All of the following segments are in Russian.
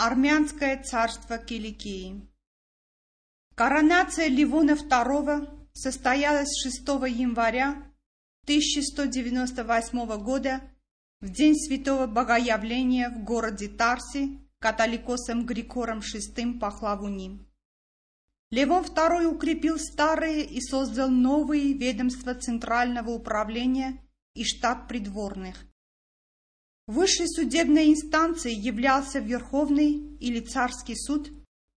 Армянское царство Киликии Коронация Ливона II состоялась 6 января 1198 года в день святого Богоявления в городе Тарси католикосом Григором VI Пахлавуни. Левон II укрепил старые и создал новые ведомства Центрального управления и штат придворных. Высшей судебной инстанцией являлся Верховный или Царский суд,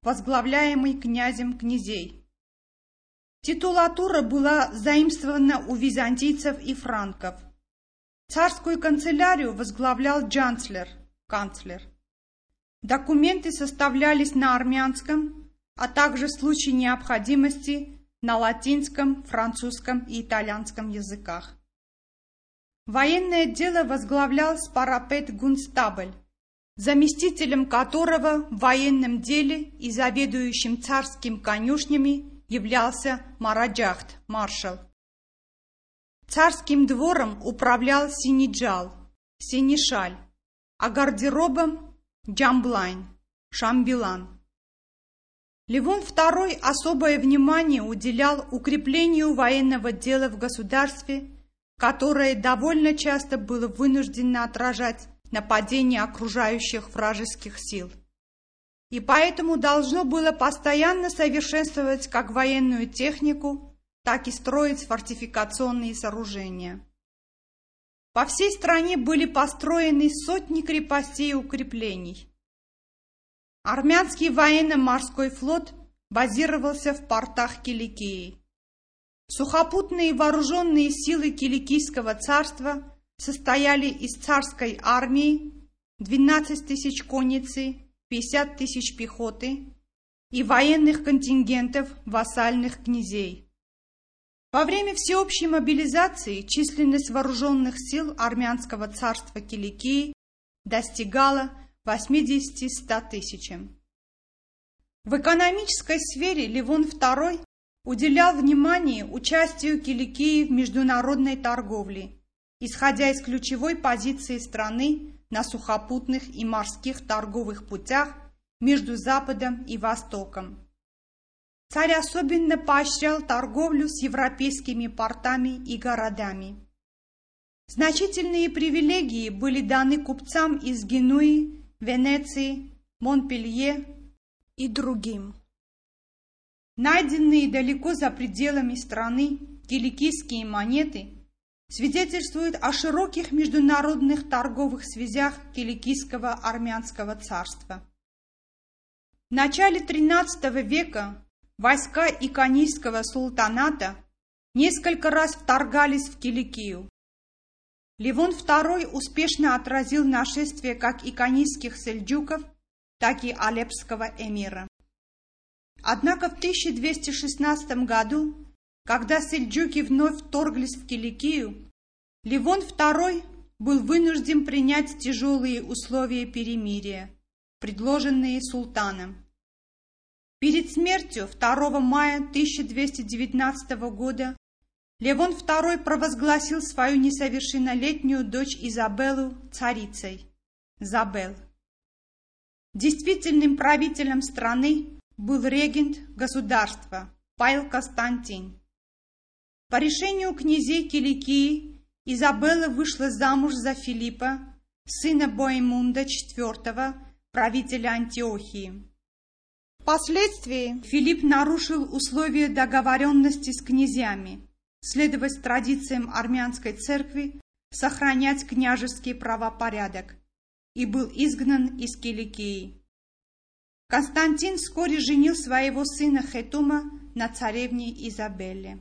возглавляемый князем князей. Титулатура была заимствована у византийцев и франков. Царскую канцелярию возглавлял джанцлер, канцлер. Документы составлялись на армянском, а также в случае необходимости на латинском, французском и итальянском языках. Военное дело возглавлял Спарапет Гунстабль, заместителем которого в военном деле и заведующим царским конюшнями являлся Мараджахт, маршал. Царским двором управлял Синиджал, Синишаль, а гардеробом Джамблайн, Шамбилан. Левон II особое внимание уделял укреплению военного дела в государстве которое довольно часто было вынуждено отражать нападения окружающих вражеских сил. И поэтому должно было постоянно совершенствовать как военную технику, так и строить фортификационные сооружения. По всей стране были построены сотни крепостей и укреплений. Армянский военно-морской флот базировался в портах Киликии. Сухопутные вооруженные силы Киликийского царства состояли из царской армии 12 тысяч конницы, 50 тысяч пехоты и военных контингентов вассальных князей. Во время всеобщей мобилизации численность вооруженных сил армянского царства Киликии достигала 80-100 тысячам. В экономической сфере Ливон II уделял внимание участию Киликии в международной торговле, исходя из ключевой позиции страны на сухопутных и морских торговых путях между Западом и Востоком. Царь особенно поощрял торговлю с европейскими портами и городами. Значительные привилегии были даны купцам из Генуи, Венеции, Монпелье и другим. Найденные далеко за пределами страны киликийские монеты свидетельствуют о широких международных торговых связях Киликийского армянского царства. В начале XIII века войска Иконийского султаната несколько раз вторгались в Киликию. Ливон II успешно отразил нашествие как иконийских сельджуков, так и алепского эмира. Однако в 1216 году, когда сельджуки вновь вторглись в Киликию, Ливон II был вынужден принять тяжелые условия перемирия, предложенные султаном. Перед смертью 2 мая 1219 года Левон II провозгласил свою несовершеннолетнюю дочь Изабеллу царицей. Забел. Действительным правителем страны был регент государства Павел Константин. По решению князей Киликии Изабелла вышла замуж за Филиппа, сына Боемунда IV, правителя Антиохии. Впоследствии Филипп нарушил условия договоренности с князьями, следовать традициям армянской церкви, сохранять княжеский правопорядок, и был изгнан из Киликии. Константин вскоре женил своего сына Хетума на царевне Изабелле.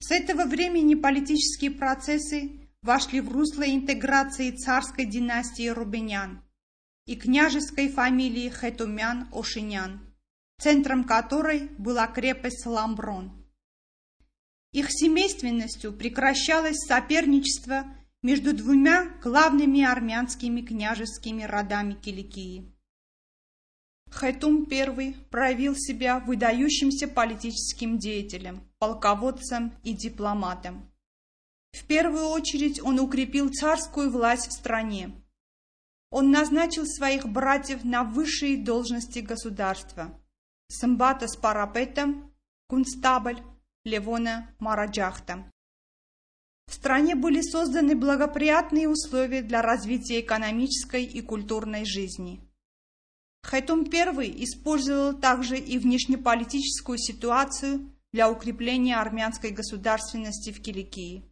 С этого времени политические процессы вошли в русло интеграции царской династии Рубенян и княжеской фамилии Хетумян-Ошинян, центром которой была крепость Ламброн. Их семейственностью прекращалось соперничество между двумя главными армянскими княжескими родами Киликии. Хайтум I проявил себя выдающимся политическим деятелем, полководцем и дипломатом. В первую очередь он укрепил царскую власть в стране. он назначил своих братьев на высшие должности государства. Самбата с Парапетом, Кунстабль, Левона Мараджахта. В стране были созданы благоприятные условия для развития экономической и культурной жизни. Хайтум I использовал также и внешнеполитическую ситуацию для укрепления армянской государственности в Киликии.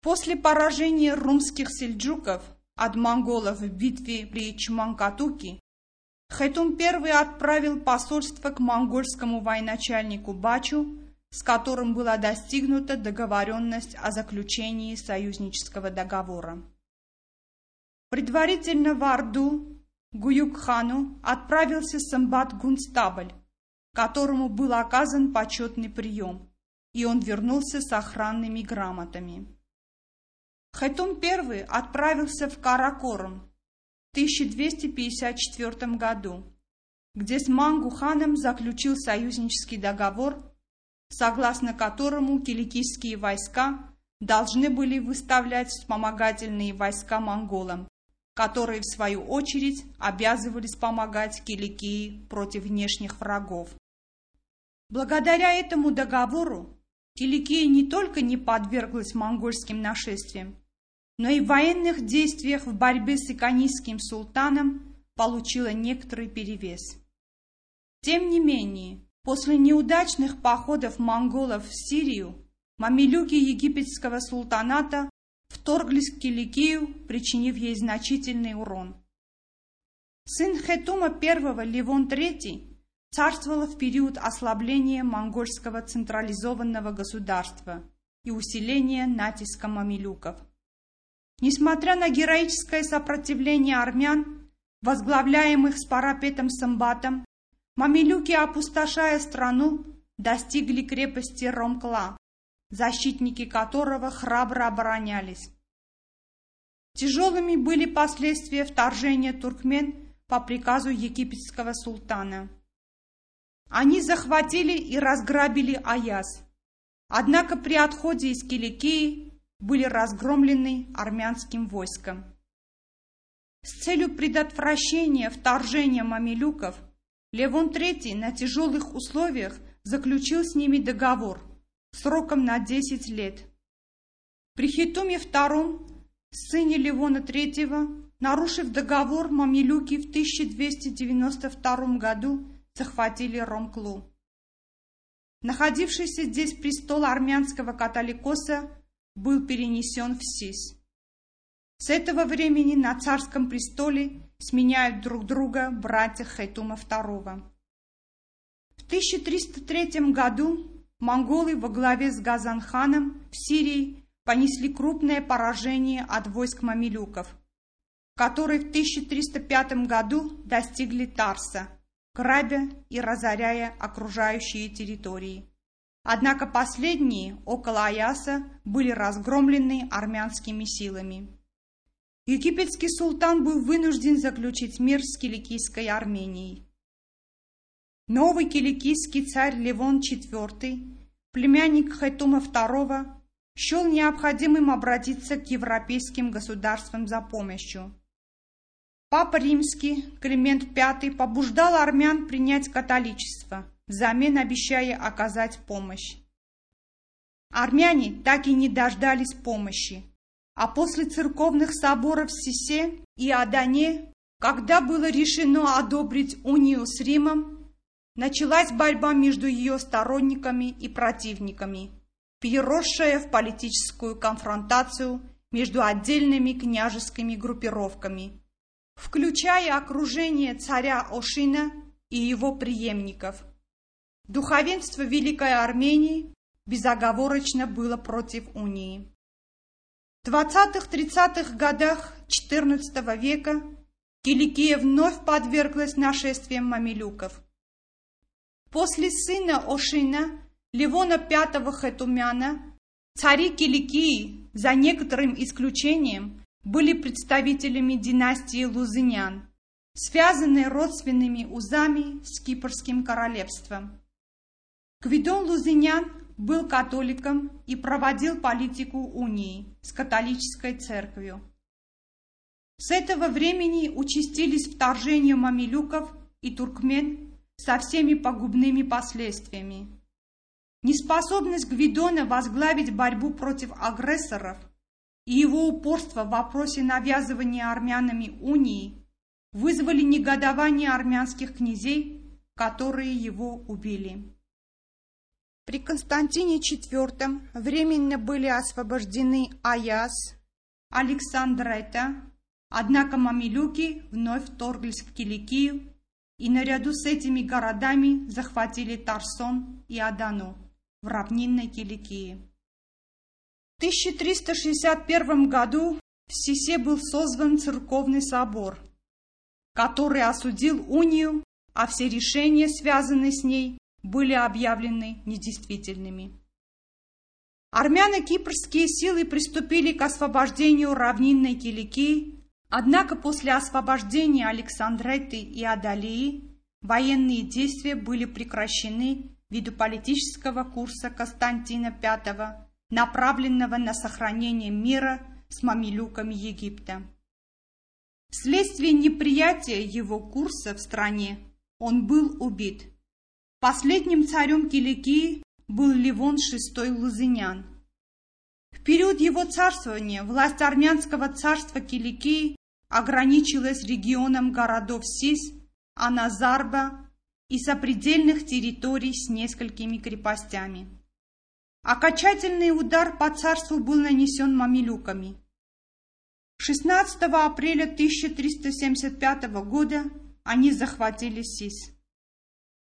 После поражения румских сельджуков от монголов в битве при Чманкатуке Хайтум I отправил посольство к монгольскому военачальнику Бачу с которым была достигнута договоренность о заключении союзнического договора. Предварительно в Орду Гуюкхану отправился Самбат Гунстабль, которому был оказан почетный прием, и он вернулся с охранными грамотами. Хайтум I отправился в Каракорум в 1254 году, где с Мангуханом заключил союзнический договор согласно которому киликийские войска должны были выставлять вспомогательные войска монголам, которые, в свою очередь, обязывались помогать Киликии против внешних врагов. Благодаря этому договору Киликия не только не подверглась монгольским нашествиям, но и в военных действиях в борьбе с иконийским султаном получила некоторый перевес. Тем не менее, После неудачных походов монголов в Сирию, мамилюки египетского султаната вторглись в Киликию, причинив ей значительный урон. Сын Хетума I Ливон III царствовал в период ослабления монгольского централизованного государства и усиления натиска мамилюков. Несмотря на героическое сопротивление армян, возглавляемых с парапетом Самбатом, Мамилюки, опустошая страну, достигли крепости Ромкла, защитники которого храбро оборонялись. Тяжелыми были последствия вторжения туркмен по приказу египетского султана. Они захватили и разграбили Аяс, однако при отходе из Киликии были разгромлены армянским войском. С целью предотвращения вторжения мамилюков Левон III на тяжелых условиях заключил с ними договор сроком на 10 лет. При Хитуме II, сыне Левона III, нарушив договор, мамилюки в 1292 году захватили Ромклу. Находившийся здесь престол армянского католикоса был перенесен в Сис. С этого времени на царском престоле сменяют друг друга братья Хайтума II. В 1303 году монголы во главе с Газанханом в Сирии понесли крупное поражение от войск мамилюков, которые в 1305 году достигли Тарса, грабя и разоряя окружающие территории. Однако последние, около Аяса, были разгромлены армянскими силами. Египетский султан был вынужден заключить мир с киликийской Арменией. Новый киликийский царь Левон IV, племянник Хайтума II, счел необходимым обратиться к европейским государствам за помощью. Папа Римский, Климент V, побуждал армян принять католичество, взамен обещая оказать помощь. Армяне так и не дождались помощи. А после церковных соборов в Сисе и Адане, когда было решено одобрить унию с Римом, началась борьба между ее сторонниками и противниками, переросшая в политическую конфронтацию между отдельными княжескими группировками, включая окружение царя Ошина и его преемников. Духовенство Великой Армении безоговорочно было против унии. В 20-30-х годах XIV века Киликия вновь подверглась нашествиям мамилюков. После сына Ошина, Ливона V Хетумяна, цари Киликии, за некоторым исключением, были представителями династии Лузынян, связанные родственными узами с Кипрским королевством. Гвидон Лузынян был католиком и проводил политику унии с католической церковью. С этого времени участились вторжения мамилюков и туркмен со всеми погубными последствиями. Неспособность Гвидона возглавить борьбу против агрессоров и его упорство в вопросе навязывания армянами унии вызвали негодование армянских князей, которые его убили. При Константине IV временно были освобождены Аяс, Александрета, однако мамилюки вновь вторглись в Киликию и наряду с этими городами захватили Тарсон и Адану в равнинной Киликии. В 1361 году в Сисе был созван церковный собор, который осудил унию, а все решения, связанные с ней, были объявлены недействительными. Армяно-кипрские силы приступили к освобождению равнинной Киликии, однако после освобождения Александреты и Адалии военные действия были прекращены ввиду политического курса Константина V, направленного на сохранение мира с мамилюками Египта. Вследствие неприятия его курса в стране он был убит. Последним царем Киликии был Ливон VI Лузынян. В период его царствования власть армянского царства Киликии ограничилась регионом городов Сис, Аназарба и сопредельных территорий с несколькими крепостями. Окончательный удар по царству был нанесен мамилюками. 16 апреля 1375 года они захватили Сис.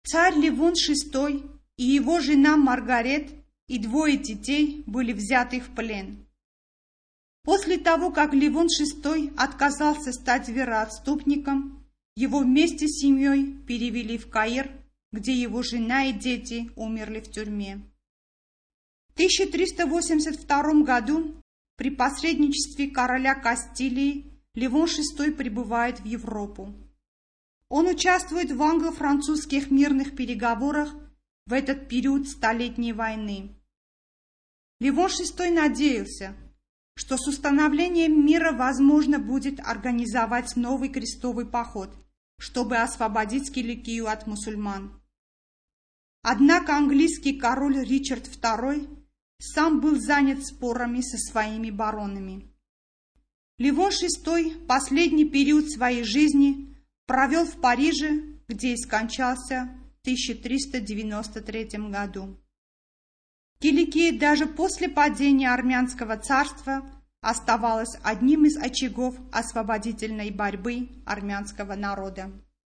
Царь Ливон VI и его жена Маргарет и двое детей были взяты в плен. После того, как Ливон VI отказался стать вероотступником, его вместе с семьей перевели в Каир, где его жена и дети умерли в тюрьме. В 1382 году при посредничестве короля Кастилии Ливон VI прибывает в Европу. Он участвует в англо-французских мирных переговорах в этот период Столетней войны. Ливон VI надеялся, что с установлением мира возможно будет организовать новый крестовый поход, чтобы освободить Киликию от мусульман. Однако английский король Ричард II сам был занят спорами со своими баронами. Ливон VI последний период своей жизни провел в Париже, где и скончался в 1393 году. Киликия даже после падения армянского царства оставалась одним из очагов освободительной борьбы армянского народа.